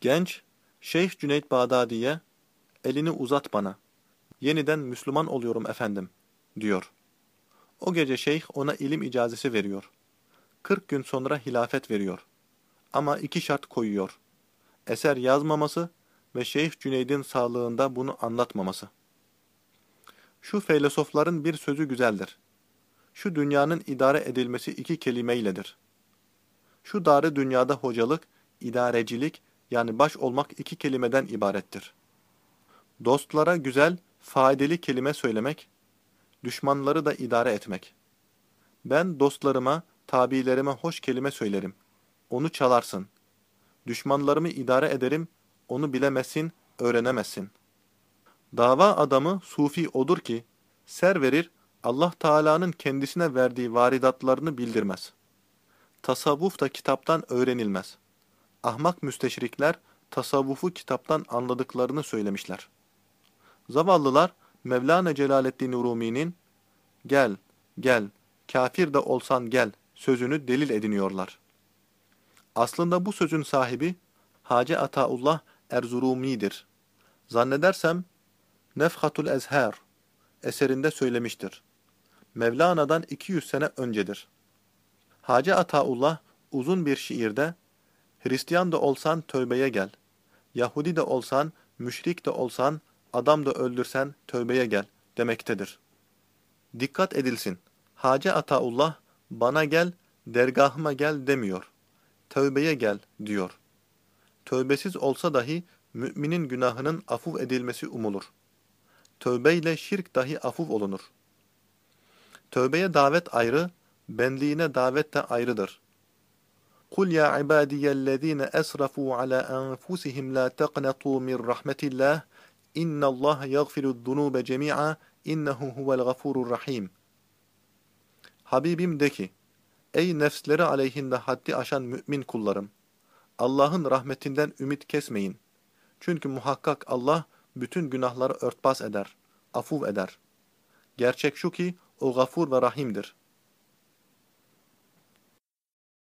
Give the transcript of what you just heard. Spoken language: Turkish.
Genç, Şeyh Cüneyt Bağdadi'ye, elini uzat bana, yeniden Müslüman oluyorum efendim, diyor. O gece şeyh ona ilim icazesi veriyor. 40 gün sonra hilafet veriyor. Ama iki şart koyuyor. Eser yazmaması ve Şeyh Cüneyd'in sağlığında bunu anlatmaması. Şu filozofların bir sözü güzeldir. Şu dünyanın idare edilmesi iki kelimeyledir. Şu darı dünyada hocalık, idarecilik yani baş olmak iki kelimeden ibarettir. Dostlara güzel, faydalı kelime söylemek, düşmanları da idare etmek. Ben dostlarıma, tabilerime hoş kelime söylerim. Onu çalarsın. Düşmanlarımı idare ederim, onu bilemezsin, öğrenemezsin. Dava adamı sufi odur ki, ser verir, Allah Teala'nın kendisine verdiği varidatlarını bildirmez. Tasavvuf da kitaptan öğrenilmez. Ahmak müsteşrikler, tasavvufu kitaptan anladıklarını söylemişler. Zavallılar, Mevlana Celaleddin Rumi'nin, gel, gel, kafir de olsan gel sözünü delil ediniyorlar. Aslında bu sözün sahibi, Hacı Ataullah Erzurumi'dir. Zannedersem, Nefhatul Ezher eserinde söylemiştir. Mevlana'dan 200 sene öncedir. Hacı Ataullah uzun bir şiirde, Hristiyan da olsan tövbeye gel, Yahudi de olsan, müşrik de olsan, adam da öldürsen tövbeye gel demektedir. Dikkat edilsin, Hacı Ataullah bana gel, dergahıma gel demiyor. Tövbeye gel diyor. Tövbesiz olsa dahi müminin günahının afuv edilmesi umulur. Tövbeyle şirk dahi afuv olunur. Tövbeye davet ayrı, benliğine davet de ayrıdır. قُلْ يَا عِبَادِيَ الَّذ۪ينَ أَسْرَفُوا عَلَى أَنْفُسِهِمْ لَا تَقْنَطُوا مِنْ رَحْمَةِ اللّٰهِ اِنَّ اللّٰهَ يَغْفِرُ الذُّنُوبَ جَمِيعًا اِنَّهُ هُوَ الْغَفُورُ الرَّحِيمُ Habibim de ki, ey nefsleri aleyhinde haddi aşan mümin kullarım! Allah'ın rahmetinden ümit kesmeyin. Çünkü muhakkak Allah bütün günahları örtbas eder, afuv eder. Gerçek şu ki o gafur ve rahimdir.